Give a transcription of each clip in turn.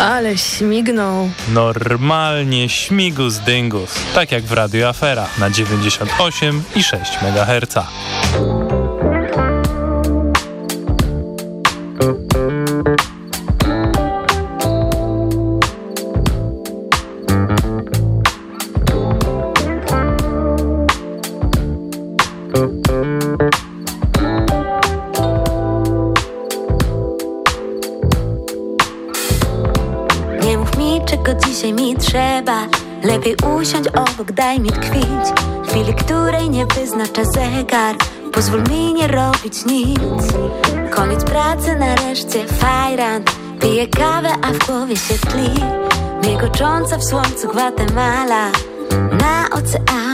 Ale śmignął. Normalnie śmigus dyngus, tak jak w Radio Afera na 98 i 6 MHz. Usiądź obok, daj mi tkwić. Chwili, której nie wyznacza zegar. Pozwól mi nie robić nic. Koniec pracy, nareszcie fajran. Piję kawę, a w głowie się tli. Miegocząca w słońcu Gwatemala Na oceanach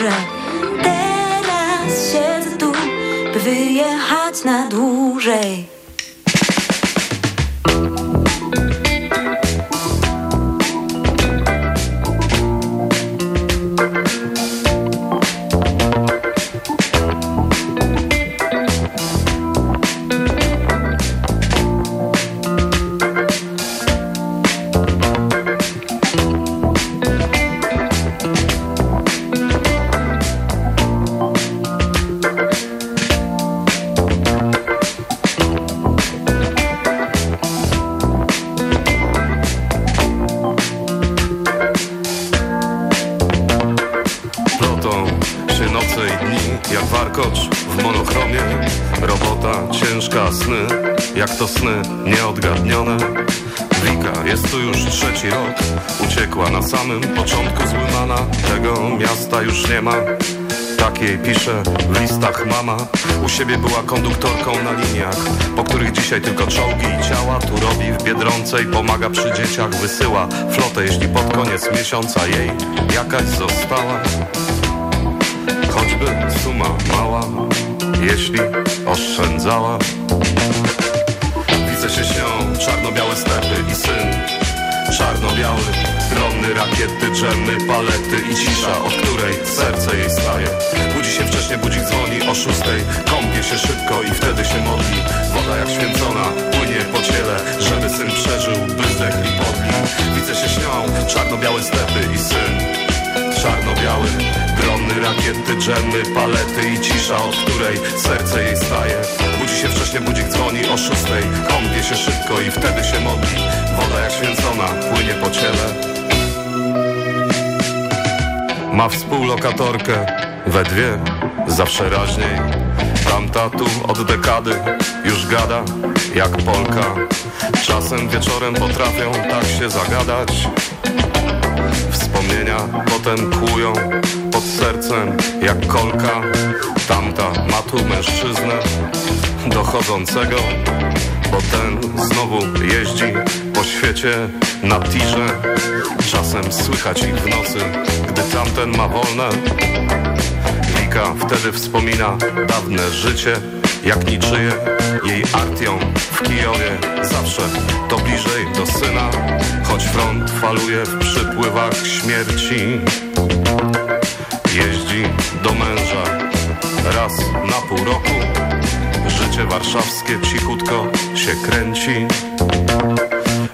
że teraz siedzę tu, by wyjechać na dłużej. Mama U siebie była konduktorką na liniach Po których dzisiaj tylko czołgi i ciała Tu robi w Biedronce i pomaga przy dzieciach Wysyła flotę, jeśli pod koniec miesiąca jej jakaś została. Choćby suma mała Jeśli oszczędzała. Widzę się śnią czarno-białe stepy i syn. Czarno-biały, drony, rakiety, dżemy, palety i cisza, od której serce jej staje się wcześnie, budzik dzwoni o szóstej. Kąpie się szybko i wtedy się modli. Woda jak święcona, płynie po ciele Żeby syn przeżył, by zdechł i podli. Widzę się śnią, czarno-białe stepy i syn. Czarno-biały, drony, rakiety, dżemy, palety i cisza, od której serce jej staje. Budzi się wcześnie, budzik dzwoni o szóstej. Kąpie się szybko i wtedy się modli. Woda jak święcona, płynie po ciele. Ma współlokatorkę, we dwie, zawsze raźniej. Tamta tu od dekady już gada jak Polka. Czasem wieczorem potrafią tak się zagadać. Wspomnienia potem kłują pod sercem jak kolka. Tamta ma tu mężczyznę dochodzącego Bo ten znowu jeździ po świecie na tirze. Czasem słychać ich w nocy, gdy tamten ma wolne Wtedy wspomina dawne życie jak niczyje Jej artią w Kijowie zawsze to bliżej do syna Choć front faluje w przypływach śmierci. Jeździ do męża raz na pół roku. Życie warszawskie cichutko się kręci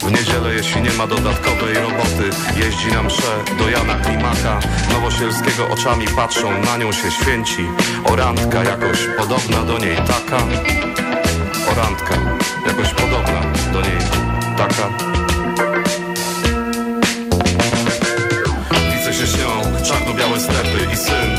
w niedzielę, jeśli nie ma dodatkowej roboty Jeździ na msze do Jana Klimaka Nowosielskiego oczami patrzą, na nią się święci. Orandka jakoś podobna do niej taka. Orandka jakoś podobna do niej taka. Widzę się śnią czarno-białe stepy i syn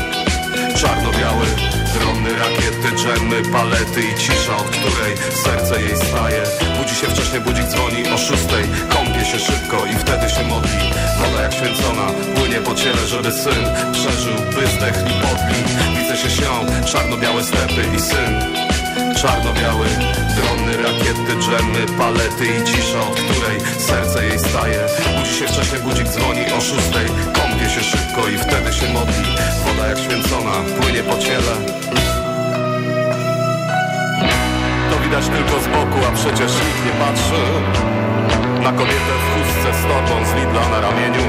rakiety, dżemy, palety i cisza, od której serce jej staje. Budzi się wcześniej, budzik dzwoni o szóstej. Kąpie się szybko i wtedy się modli. Woda jak święcona, płynie po ciele, żeby syn Przeżył, by zdechł i podli. Widzę się śnią, czarno-białe stepy i syn. Czarno-biały, drony, rakiety, dżemy, palety i cisza, od której serce jej staje. Budzi się wcześniej, budzik dzwoni o szóstej. Kąpie się szybko i wtedy się modli. Woda jak święcona, płynie po ciele widać tylko z boku, a przecież nikt nie patrzy Na kobietę w chustce z torbą z Lidla na ramieniu.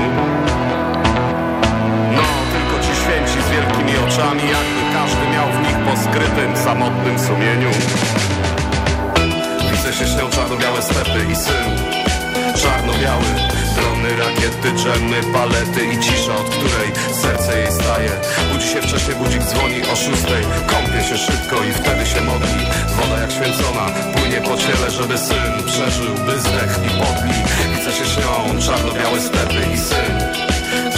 No, tylko ci święci z wielkimi oczami Jakby każdy miał w nich po skrytym, samotnym sumieniu. Widzę się śnią czarno-białe stepy i syn Czarno-biały Drony, rakiety, dżemy, palety i cisza, od której serce jej staje. Budzi się wcześniej, budzik dzwoni o szóstej. Kąpie się szybko i wtedy się modli. Woda jak święcona, płynie po ciele, żeby syn przeżył, by zdech i podli. Widzę się śnią czarno-białe stepy i syn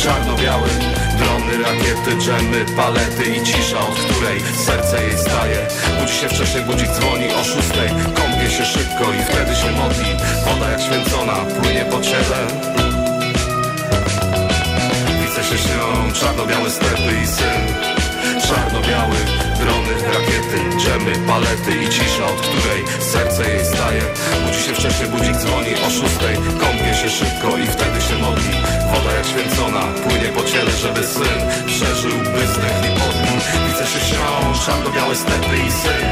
Czarno-biały Drony, rakiety, dżemy, palety i cisza, od której serce jej staje. Budzi się wcześniej, budzik dzwoni o szóstej. Kąpie się szybko i wtedy się modli. Woda jak święcona, płynie po ciele. Widzę się śnią czarno-białe stepy i syn Czarno-biały, drony, rakiety, dżemy, palety i cisza, od której serce jej staje. Budzi się wcześniej, budzik dzwoni o szóstej. Kąpie się szybko i wtedy się modli. Woda jak święcona, płynie po ciele, żeby syn Przeżył, by zdechł i podli Widzę się śnią czarno-białe stepy i syn.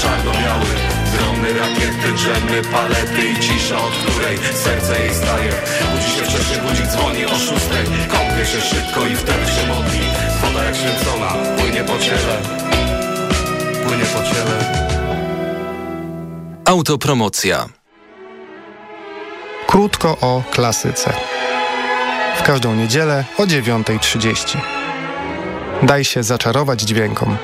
Czarno-biały, drony, rakiety, dżemy, palety i cisza, od której serce jej staje. Budzi się wcześniej, budzik dzwoni o szóstej. Kąpie się szybko i wtedy się modli Woda jak święcona, płynie po ciele Płynie po ciele Autopromocja Krótko o klasyce. W każdą niedzielę o 9.30. Daj się zaczarować dźwiękom.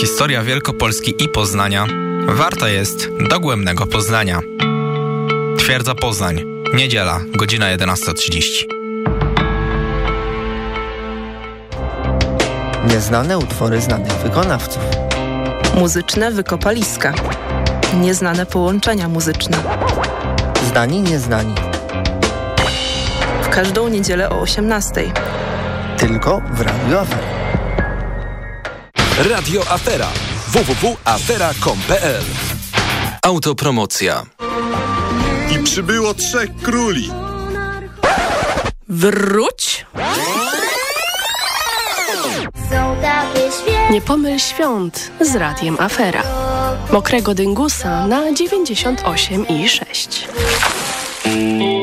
Historia Wielkopolski i Poznania warta jest dogłębnego poznania. Twierdza Poznań, niedziela, godzina 11.30. Nieznane utwory znanych wykonawców. Muzyczne wykopaliska. Nieznane połączenia muzyczne. Znani nieznani. W każdą niedzielę o 18:00. Tylko w Radio Afera. Radio Afera. www.afera.pl Autopromocja. I przybyło trzech króli. Wróć! Nie pomyl świąt z radiem Afera. Mokrego dyngusa na 98,6.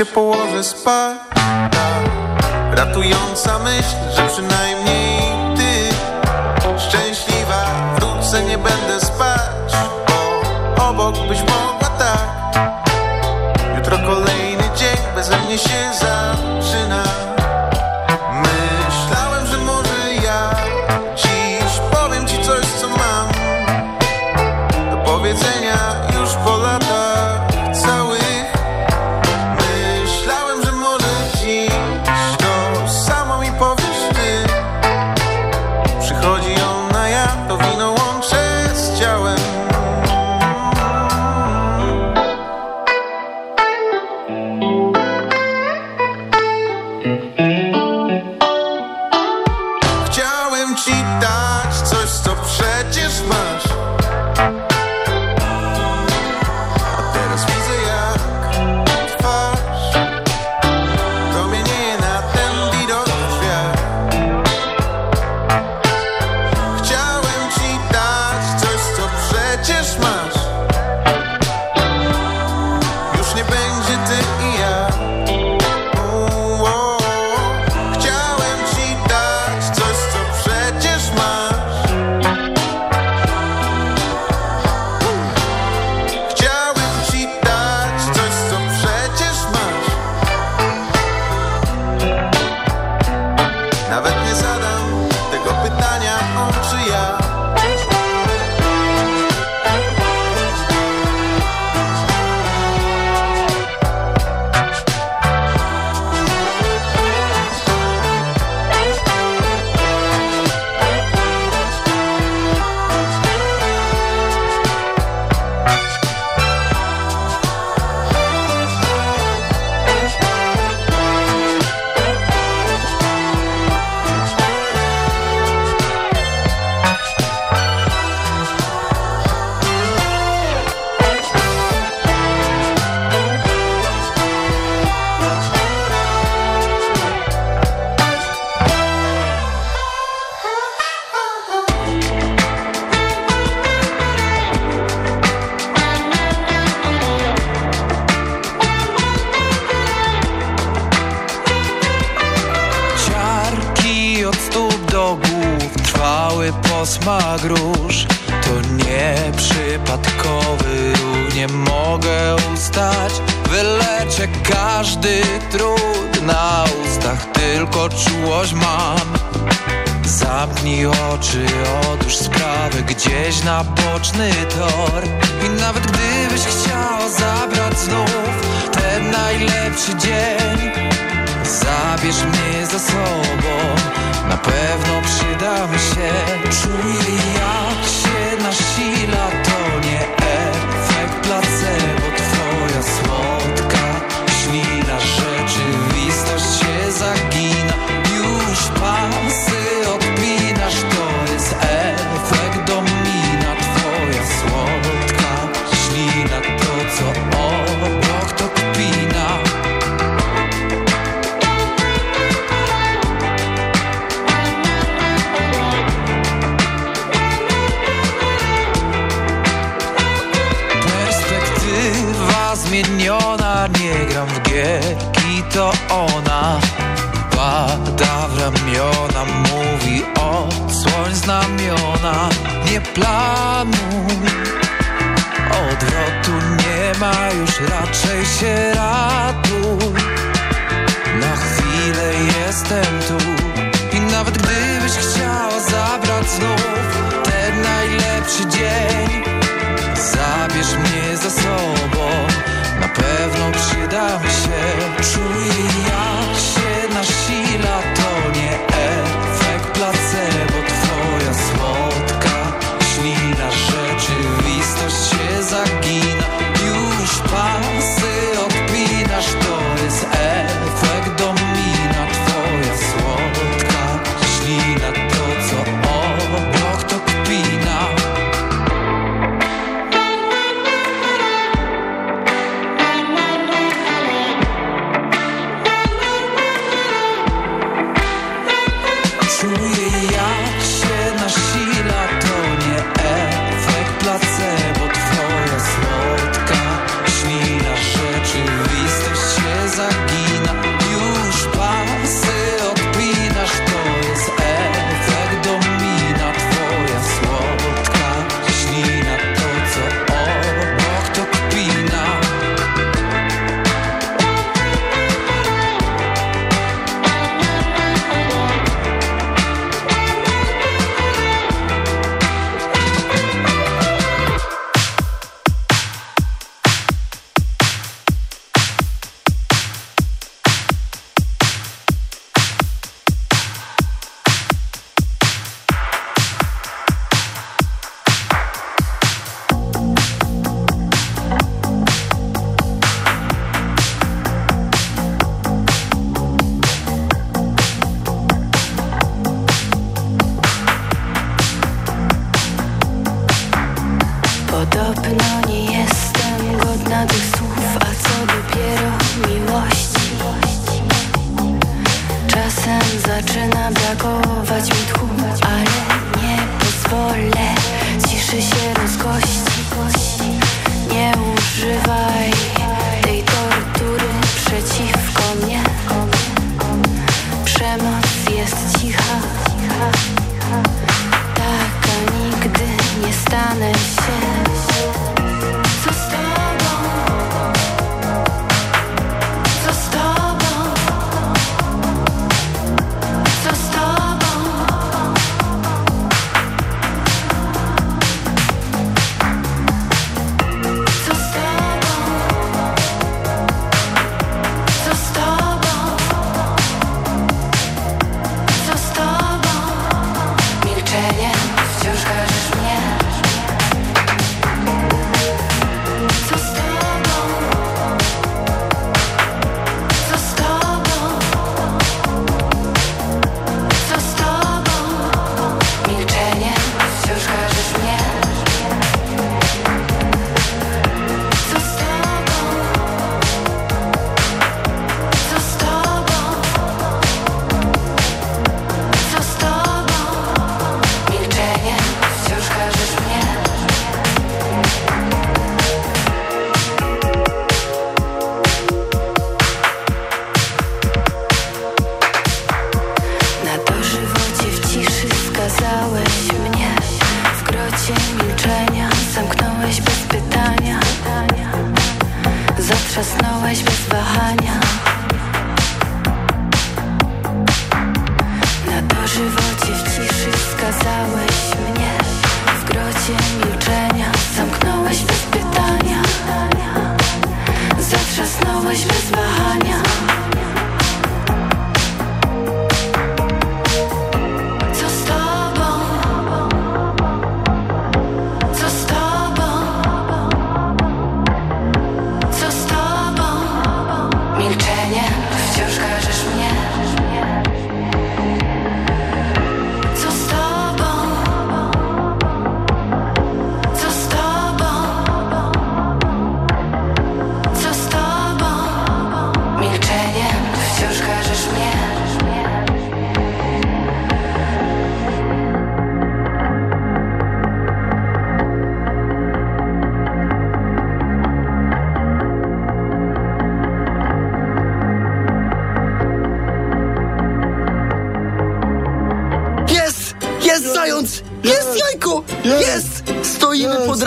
się położę spać Ratująca myśl, że przynajmniej ty Szczęśliwa wrócę, nie będę spać Bo obok byś mogła tak Jutro kolejny dzień, beze mnie się za.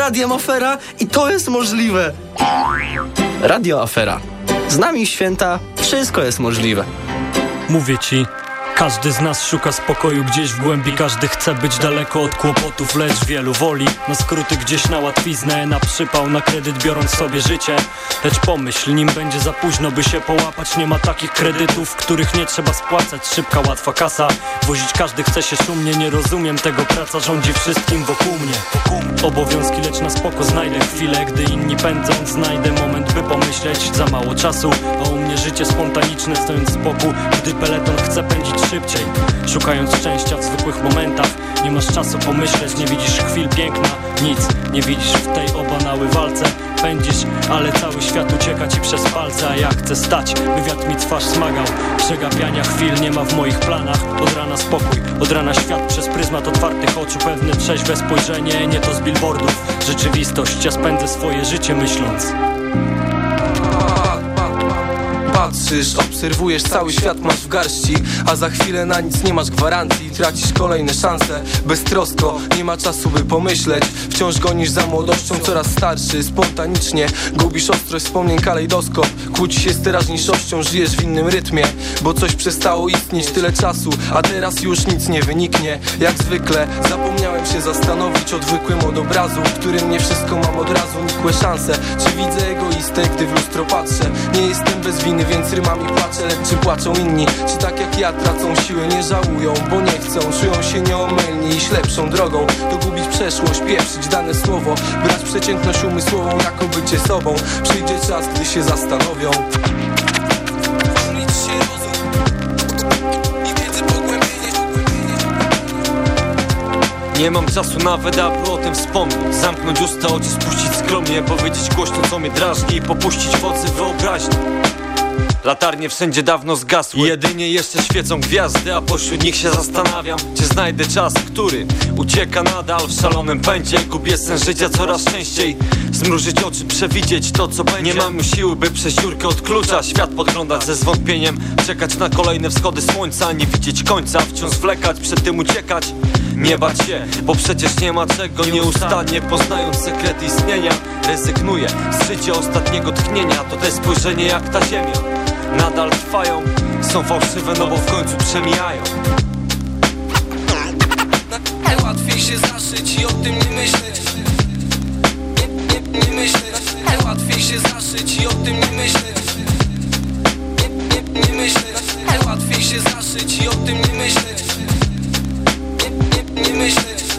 Radiem Afera i to jest możliwe. Radio Afera. Z nami święta wszystko jest możliwe. Mówię ci, każdy z nas szuka spokoju gdzieś w głębi Każdy chce być daleko od kłopotów, lecz wielu woli Na skróty gdzieś na łatwiznę, na przypał, na kredyt biorąc sobie życie. Lecz pomyśl, nim będzie za późno by się połapać Nie ma takich kredytów, których nie trzeba spłacać. Szybka, łatwa kasa, wozić każdy chce się szumnie Nie rozumiem tego, praca rządzi wszystkim wokół mnie. Obowiązki, lecz na spoko znajdę chwilę Gdy inni pędzą, znajdę moment by pomyśleć Za mało czasu, a u mnie życie spontaniczne Stojąc z boku, gdy peleton chce pędzić szybciej Szukając szczęścia w zwykłych momentach. Nie masz czasu pomyśleć, nie widzisz chwil piękna Nic, nie widzisz w tej obanały walce. Pędzisz, ale cały świat ucieka ci przez palce A ja chcę stać, by wiatr mi twarz smagał Przegapiania chwil nie ma w moich planach. Od rana spokój, od rana świat przez pryzmat otwartych oczu. Pewne trzeźwe spojrzenie, nie to z billboardów. Rzeczywistość, ja spędzę swoje życie myśląc Patrzysz, obserwujesz, cały świat masz w garści A za chwilę na nic nie masz gwarancji. Tracisz kolejne szanse, beztrosko Nie ma czasu by pomyśleć. Wciąż gonisz za młodością, coraz starszy Spontanicznie gubisz ostrość wspomnień kalejdoskop. Kłóci się z teraźniejszością, żyjesz w innym rytmie Bo coś przestało istnieć tyle czasu A teraz już nic nie wyniknie. Jak zwykle zapomniałem się zastanowić Odwykłym od obrazu, w którym nie wszystko mam od razu Nikłe szanse, czy widzę egoistę, gdy w lustro patrzę? Nie jestem bez winy, więc rymami płaczę Lecz czy płaczą inni, czy tak jak ja tracą siłę Nie żałują, bo nie chcą, czują się nieomylni Iść lepszą drogą, dogubić przeszłość Pieprzyć dane słowo, brać przeciętność umysłową Jako bycie sobą, przyjdzie czas, gdy się zastanowią. Nie mam czasu nawet, aby o tym wspomnieć. Zamknąć usta, oczy spuścić skromnie Powiedzieć głośno, co mnie drażni I popuścić wocy wyobraźni Latarnie wszędzie dawno zgasły. Jedynie jeszcze świecą gwiazdy A pośród nich się zastanawiam Czy znajdę czas, który ucieka nadal W szalonym pędzie. Gubię sens życia coraz częściej Zmrużyć oczy, przewidzieć to co będzie. Nie mam siły, by przez dziurkę od klucza Świat podglądać ze zwątpieniem Czekać na kolejne wschody słońca Nie widzieć końca, wciąż zwlekać Przed tym uciekać nie bać się, bo przecież nie ma czego Nieustannie poznając sekrety istnienia Rezygnuję z życia ostatniego tchnienia. To te spojrzenie jak ta ziemia Nadal trwają, są fałszywe, no bo w końcu przemijają. Najłatwiej się zaszyć i o tym nie myśleć. Nie, nie, nie myśleć. Najłatwiej się zaszyć i o tym nie myśleć. Nie, nie, nie myśleć. Najłatwiej się zaszyć i o tym nie myśleć. Nie, nie, nie myśleć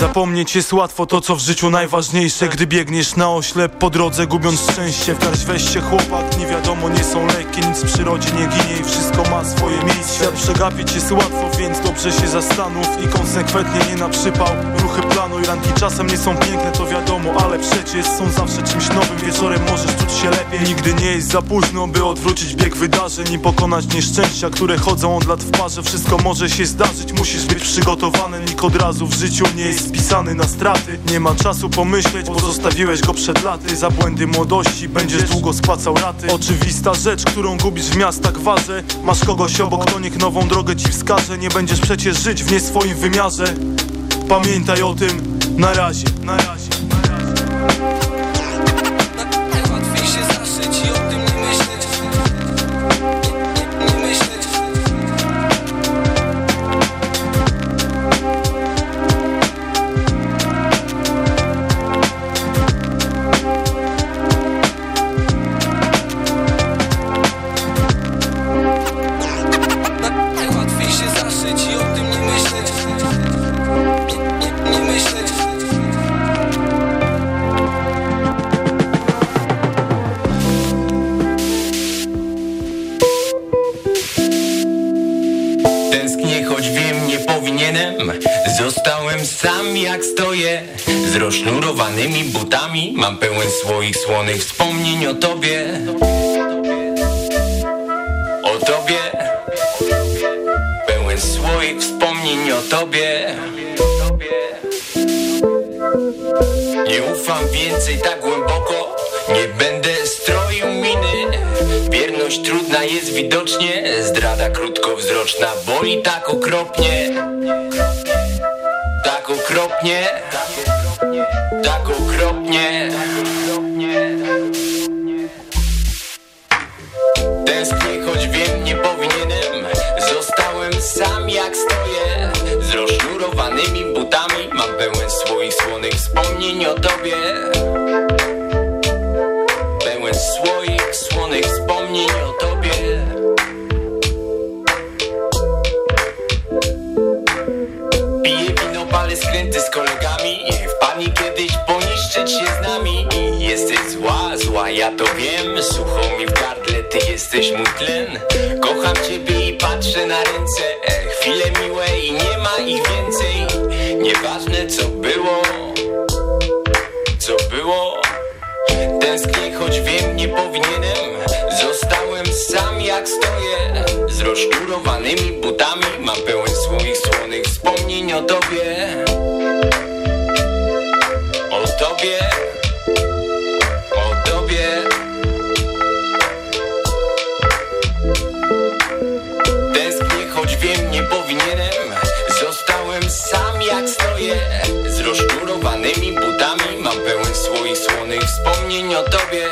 Zapomnieć jest łatwo to co w życiu najważniejsze. Gdy biegniesz na oślep po drodze gubiąc szczęście W garść weź się chłopak, nie wiadomo nie są lekkie Nic w przyrodzie nie ginie i wszystko ma swoje miejsce. Świat przegapić jest łatwo, więc dobrze się zastanów I konsekwentnie nie na przypał Ruchy planuj, ranki czasem nie są piękne to wiadomo Ale przecież są zawsze czymś nowym. Wieczorem możesz czuć się lepiej. Nigdy nie jest za późno, by odwrócić bieg wydarzeń I pokonać nieszczęścia, które chodzą od lat w parze. Wszystko może się zdarzyć, musisz być przygotowany. Nikt od razu w życiu nie jest spisany na straty. Nie ma czasu pomyśleć, bo zostawiłeś go przed laty. Za błędy młodości będziesz długo spłacał raty. Oczywista rzecz, którą gubisz w miastach wadze Masz kogoś obok, kto niech nową drogę ci wskaże. Nie będziesz przecież żyć w nie swoim wymiarze. Pamiętaj o tym, na razie, na razie Najłatwiej jak stoję Z rozsznurowanymi butami Mam pełen swoich słonych wspomnień o tobie. O tobie. Pełen swoich wspomnień o tobie. Nie ufam więcej tak głęboko Nie będę stroił miny. Wierność trudna jest widocznie Zdrada krótkowzroczna Boli tak okropnie okropnie. Tak okropnie. Tęsknię, choć wiem, nie powinienem Zostałem sam jak stoję Z rozsznurowanymi butami. Mam pełen swoich słonych wspomnień o tobie wiem Sucho mi w gardle, ty jesteś mój tlen. Kocham ciebie i patrzę na ręce. E, Chwile miłe i nie ma ich więcej. Nieważne co było Co było. Tęsknię, choć wiem, nie powinienem. Zostałem sam jak stoję. Z rozszturowanymi butami Mam pełen swoich słonych wspomnień o tobie stoję Z rozszturowanymi butami. Mam pełen swoich słonych wspomnień o tobie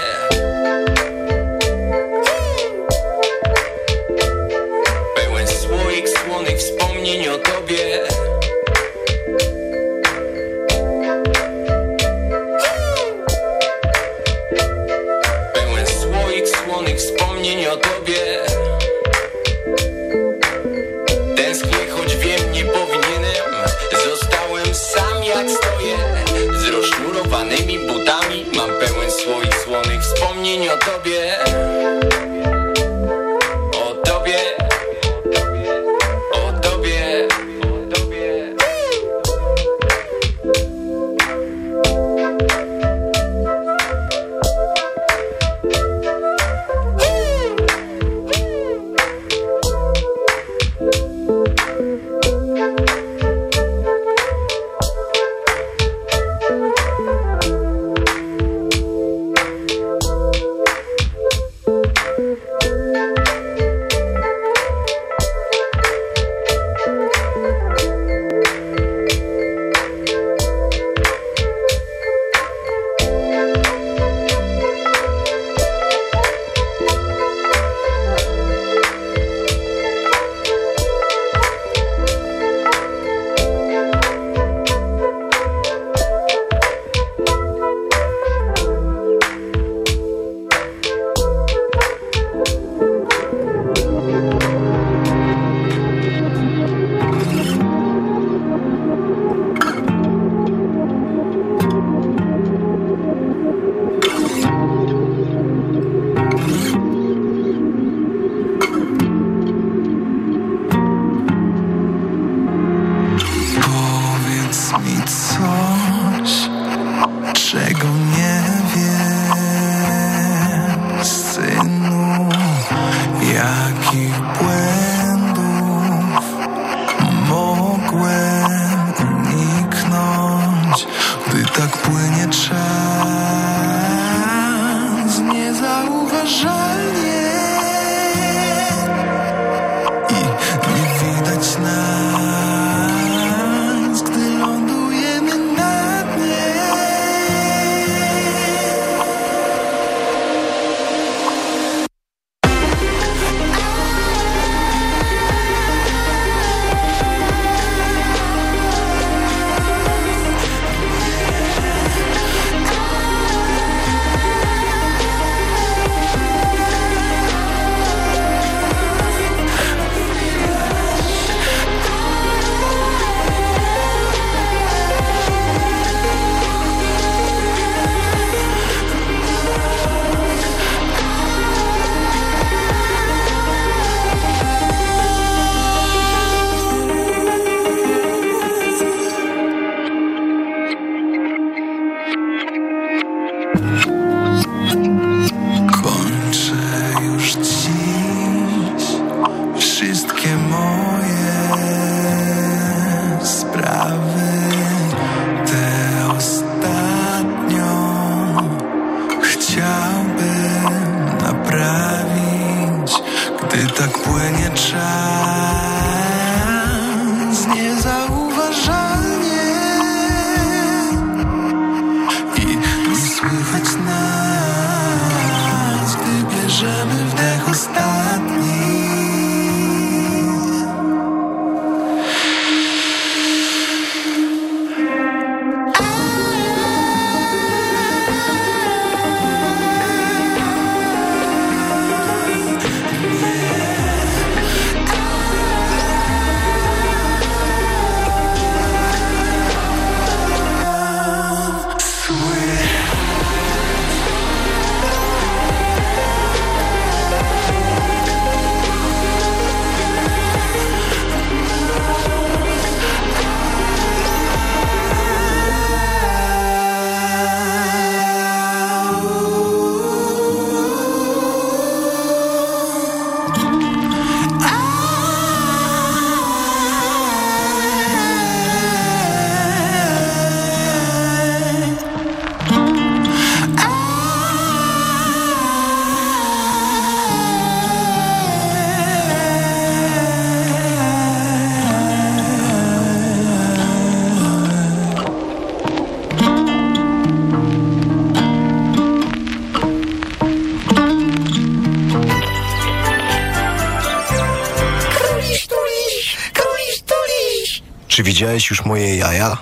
Czy widziałeś już moje jaja?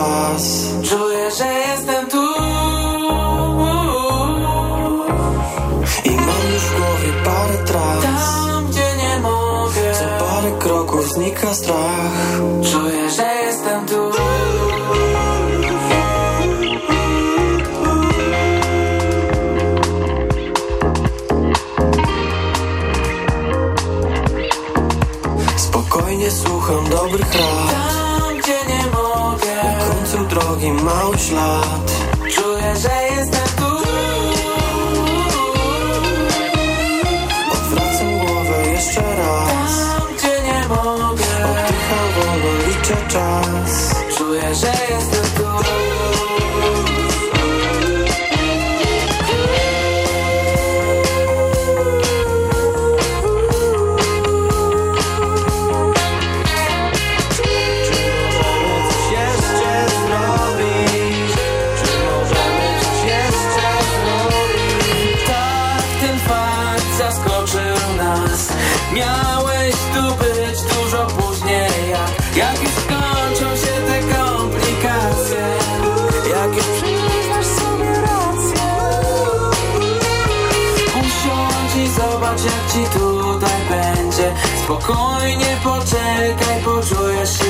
Czas. Czuję, że jestem tu. I mam już w głowie parę tras. Tam, gdzie nie mogę. Co parę kroków znika strach. Czuję, że czas. Czuję, że jestem ci tutaj będzie. Spokojnie poczekaj, poczujesz się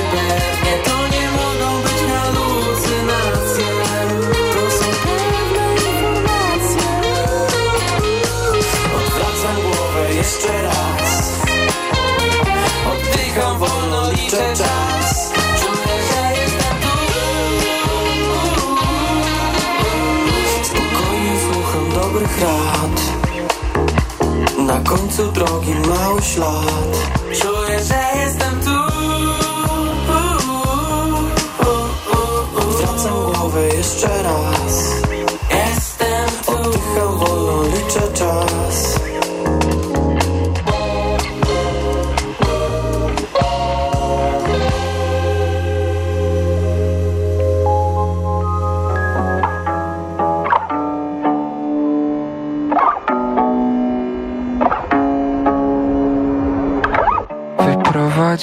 końcu drogi mały ślad Czuję, że jestem tu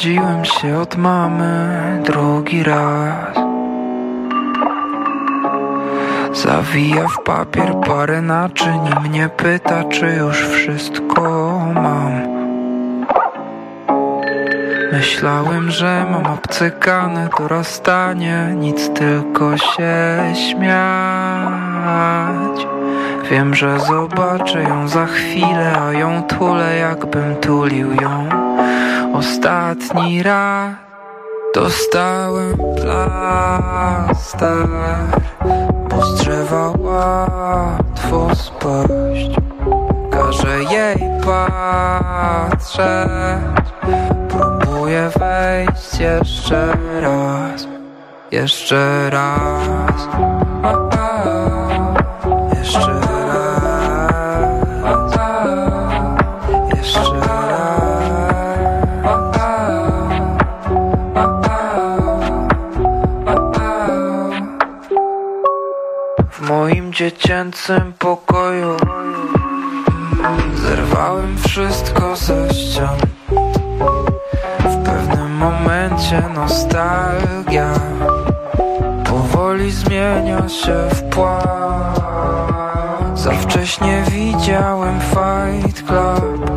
Wyprowadziłem się od mamy drugi raz. Zawija w papier parę naczyń i mnie pyta, czy już wszystko mam. Myślałem, że mam obcykane dorastanie Nic tylko się śmiać. Wiem, że zobaczę ją za chwilę A ją tulę, jakbym tulił ją Ostatni raz Dostałem plaster. Bo z drzewa łatwo spaść. Każę jej patrzeć. Próbuję wejść jeszcze raz. Jeszcze raz. Jeszcze raz dziecięcym pokoju. Zerwałem wszystko ze ścian. W pewnym momencie nostalgia Powoli zmienia się w płat. Za wcześnie widziałem Fight Club.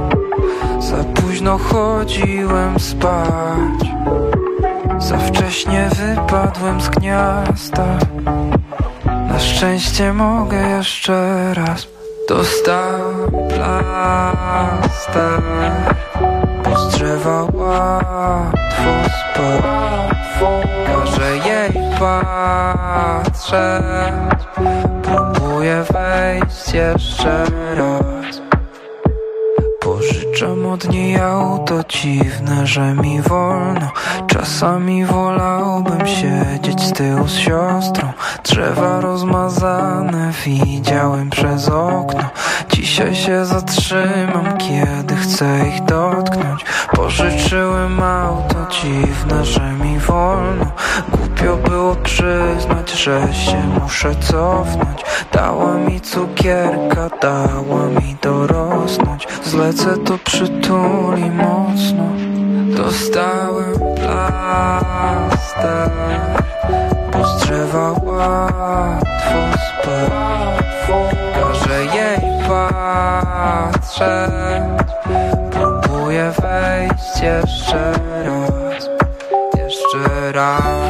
Za późno chodziłem spać. Za wcześnie wypadłem z gniazda Na szczęście mogę jeszcze raz. Dostałem plaster Bo z drzewa łatwo jej patrzeć Próbuję wejść jeszcze raz Niej auto dziwne, że mi wolno. Czasami wolałbym siedzieć z tyłu z siostrą. Drzewa rozmazane widziałem przez okno. Dzisiaj się zatrzymam, kiedy chcę ich dotknąć. Pożyczyłem auto dziwne, że mi wolno Głupio było przyznać, że się muszę cofnąć. Dała mi cukierka, dała mi dorosnąć. Zlecę to przytuli mocno. Dostałem plaster. Bo z drzewa łatwo spać. Każę jej patrzeć. Próbuję wejść jeszcze raz. Jeszcze raz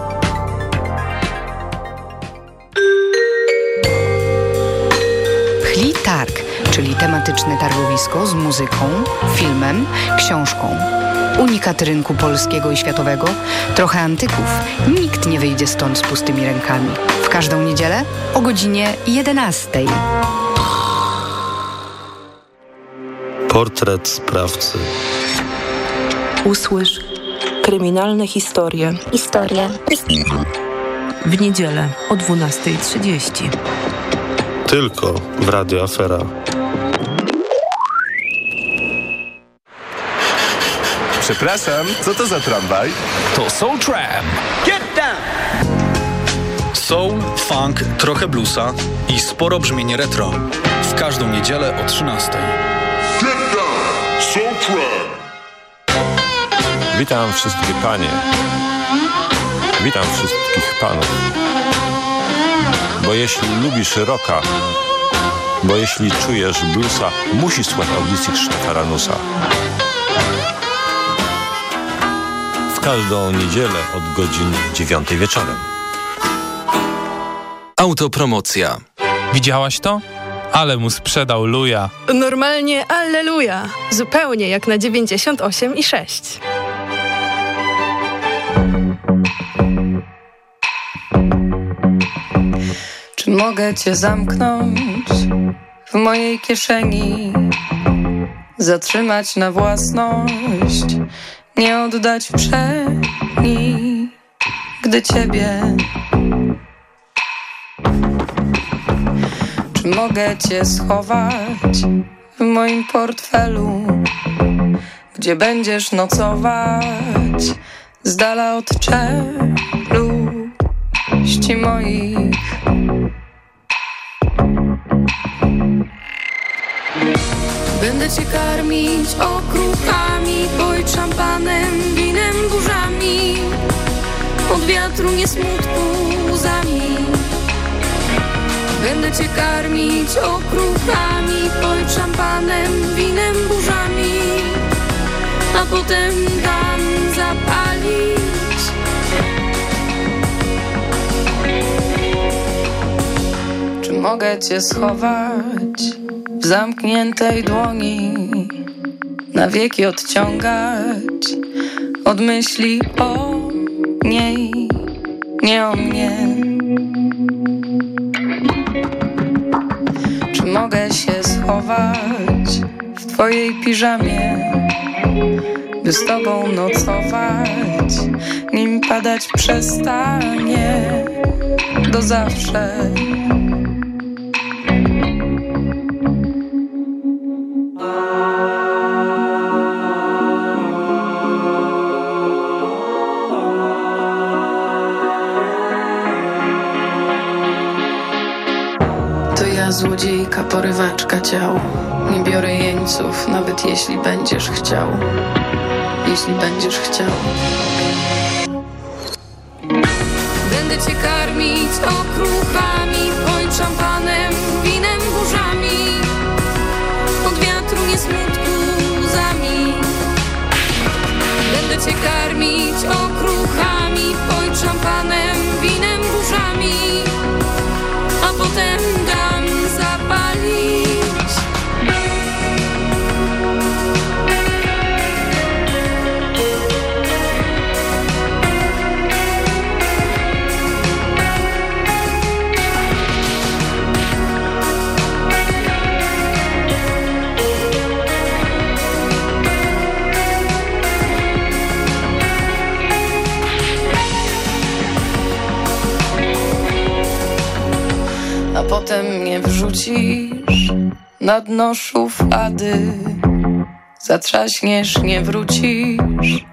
Czyli tematyczne targowisko z muzyką, filmem, książką. Unikat rynku polskiego i światowego, trochę antyków. Nikt nie wyjdzie stąd z pustymi rękami. W każdą niedzielę o godzinie 11. Portret sprawcy. Usłysz kryminalne historie. Historie. W niedzielę o 12.30. Tylko w Radio Afera. Przepraszam, co to za tramwaj? To Soul Tram. Get down! Soul, funk, trochę bluesa i sporo brzmienie retro. W każdą niedzielę o 13. Get down! Soul Tram! Witam wszystkie panie. Witam wszystkich panów. Bo jeśli lubisz rocka, bo jeśli czujesz bluesa, musisz słuchać audycji Krzysztofa Ranusa. W każdą niedzielę od godzin 9 wieczorem. Autopromocja. Widziałaś to? Ale mu sprzedał luja. Normalnie alleluja. Zupełnie jak na 98 i 6. Czy mogę cię zamknąć w mojej kieszeni? Zatrzymać na własność, nie oddać przeni, gdy ciebie. Czy mogę cię schować w moim portfelu, gdzie będziesz nocować z dala od czeluści moich? Będę cię karmić okruchami, poić szampanem, winem, burzami. Od wiatru nie smutku łzami. Będę cię karmić okruchami, poić szampanem, winem, burzami. A potem dam zapalić. Mogę cię schować w zamkniętej dłoni, na wieki odciągać od myśli o niej, nie o mnie. Czy mogę się schować w twojej piżamie, by z tobą nocować, nim padać przestanie do zawsze? Złodziejka, porywaczka ciał. Nie biorę jeńców, nawet jeśli będziesz chciał. Jeśli będziesz chciał. Będę cię karmić okruchami, bądź szampanem, winem, burzami. Od wiatru nie smutku łzami. Będę cię karmić okruchami, bądź szampanem, winem, burzami. A potem potem mnie wrzucisz na dno szuflady. Zatrzaśniesz, nie wrócisz.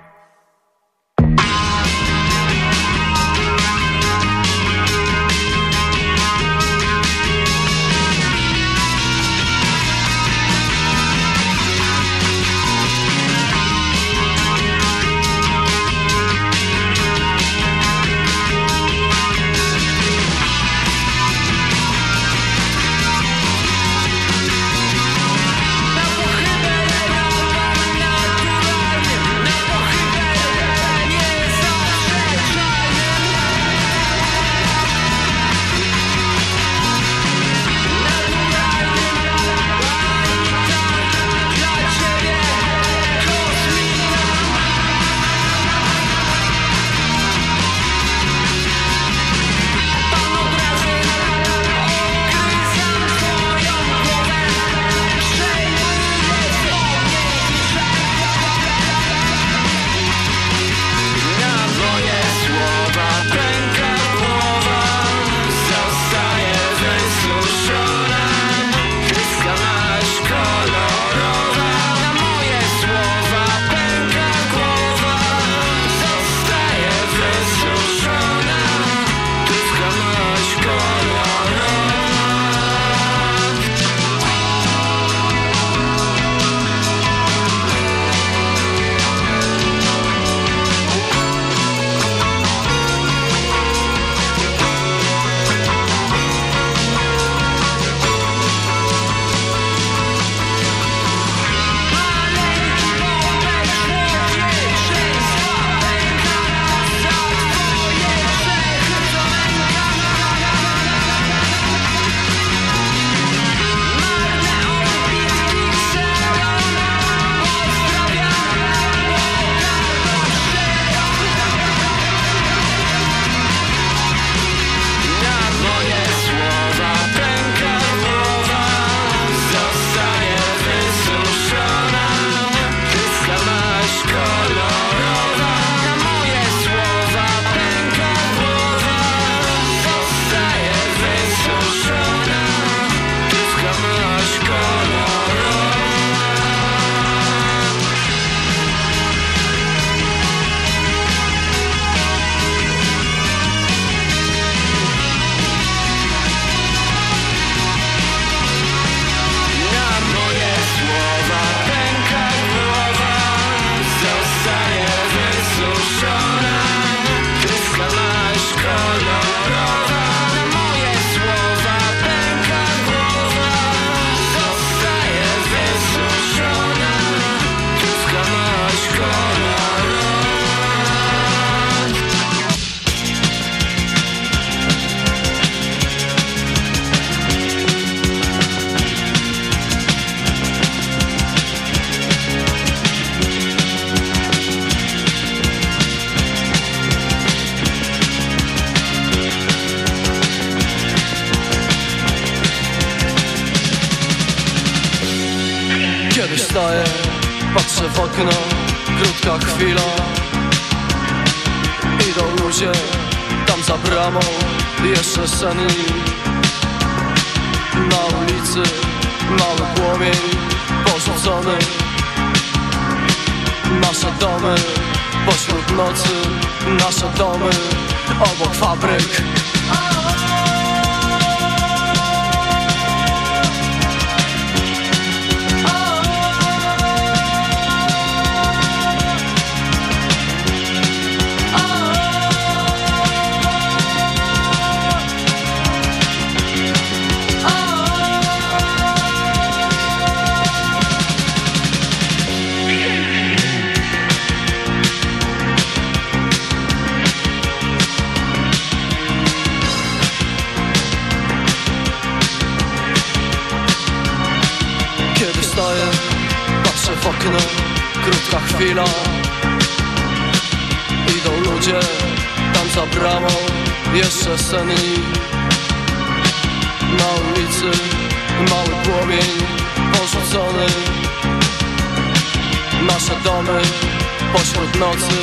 Pośród nocy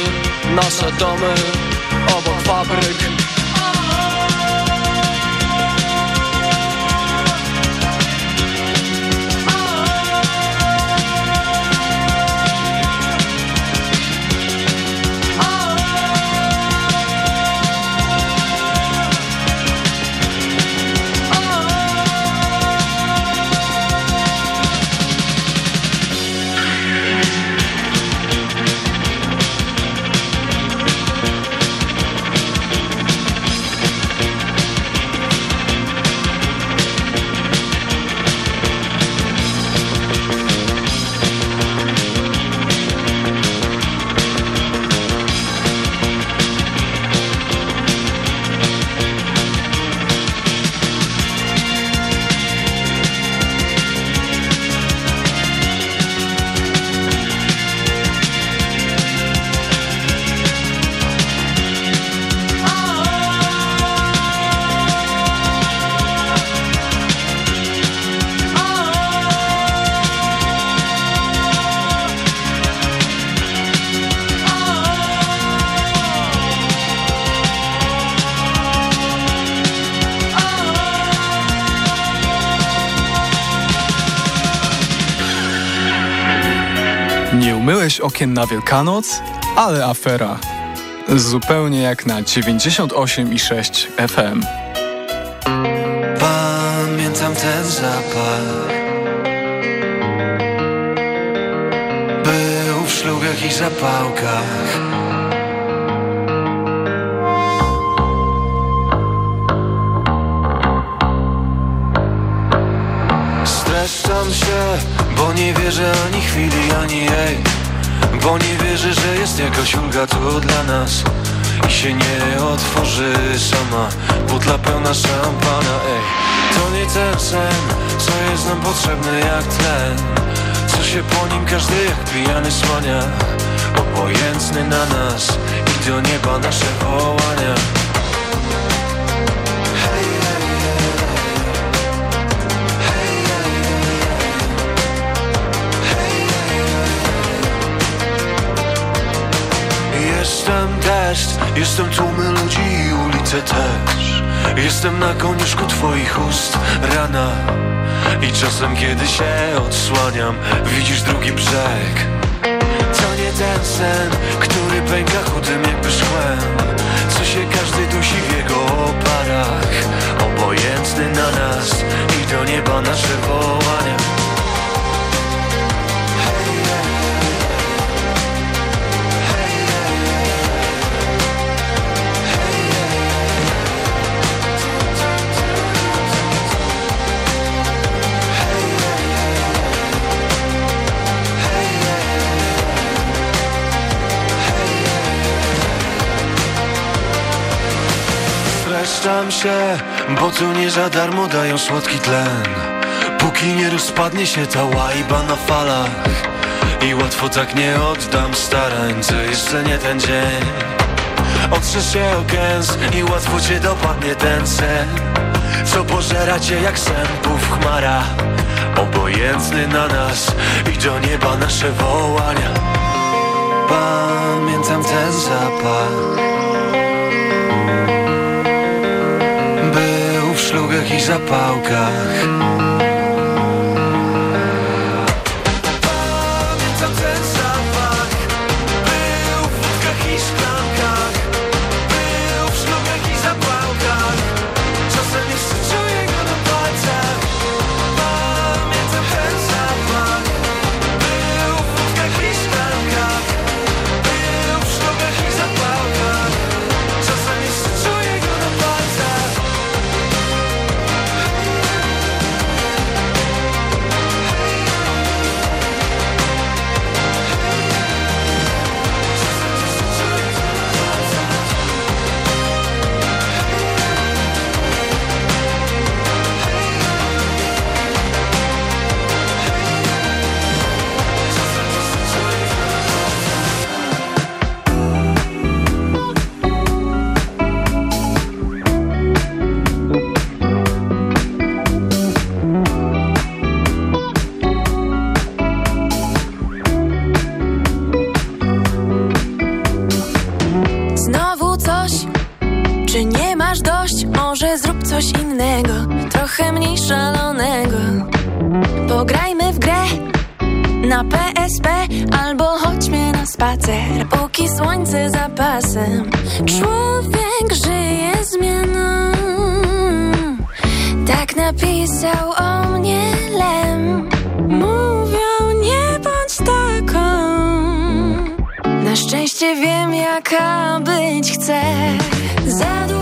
Nasze domy obok fabryk okien na Wielkanoc? Ale afera. Zupełnie jak na 98,6 FM. Pamiętam ten zapach. Był w szlugach i zapałkach. Streszczam się, bo nie wierzę ani chwili, ani jej bo nie wierzę, że jest jakaś ulga tu dla nas. I się nie otworzy sama. Butla pełna szampana, ej. To nie ten sen, co jest nam potrzebny jak tlen. Co się po nim każdy jak pijany słania. Obojętny na nas i do nieba nasze wołania Jestem deszcz, jestem tłumy ludzi i ulice też. Jestem na koniuszku twoich ust rana. I czasem kiedy się odsłaniam Widzisz drugi brzeg. To nie ten sen, który pęka chudym jakby szkłem Co się każdy dusi w jego oparach. Obojętny na nas i do nieba nasze wołania Streszczam się, bo tu nie za darmo dają słodki tlen. Póki nie rozpadnie się ta łajba na falach I łatwo tak nie oddam starań, co jeszcze nie ten dzień. Otrze się o gęs i łatwo cię dopadnie ten sen. Co pożera cię jak sen w chmara Obojętny na nas i do nieba nasze wołania. Pamiętam ten zapach zapałkach pasan.